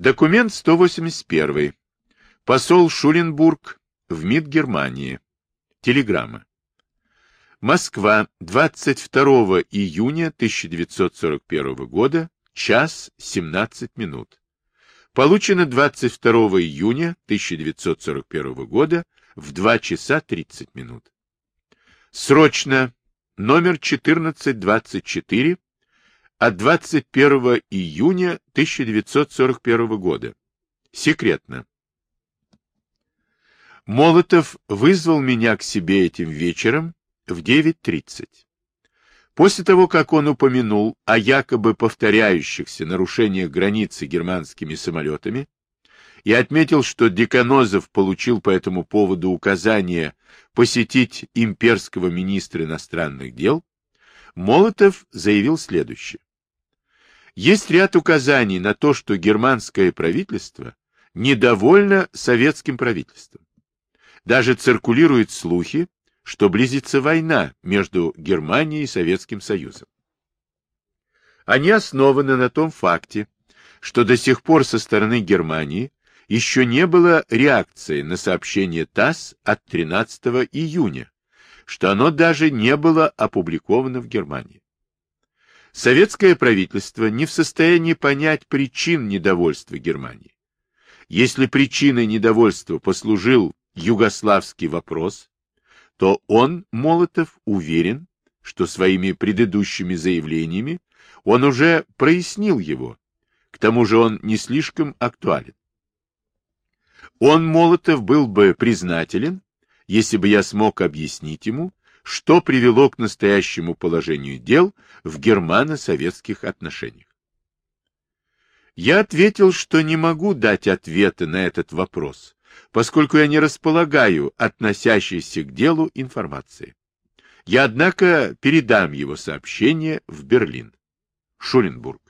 Документ 181. Посол Шуленбург в МИД Германии. Телеграмма. Москва, 22 июня 1941 года, час 17 минут. Получено 22 июня 1941 года в 2 часа 30 минут. Срочно, номер 1424 от 21 июня 1941 года. Секретно. Молотов вызвал меня к себе этим вечером в 9.30. После того, как он упомянул о якобы повторяющихся нарушениях границы германскими самолетами и отметил, что Деканозов получил по этому поводу указание посетить имперского министра иностранных дел, Молотов заявил следующее. Есть ряд указаний на то, что германское правительство недовольно советским правительством. Даже циркулируют слухи, что близится война между Германией и Советским Союзом. Они основаны на том факте, что до сих пор со стороны Германии еще не было реакции на сообщение ТАСС от 13 июня, что оно даже не было опубликовано в Германии. Советское правительство не в состоянии понять причин недовольства Германии. Если причиной недовольства послужил югославский вопрос, то он, Молотов, уверен, что своими предыдущими заявлениями он уже прояснил его, к тому же он не слишком актуален. Он, Молотов, был бы признателен, если бы я смог объяснить ему, что привело к настоящему положению дел в германо-советских отношениях. Я ответил, что не могу дать ответа на этот вопрос, поскольку я не располагаю относящейся к делу информации. Я, однако, передам его сообщение в Берлин. Шуленбург.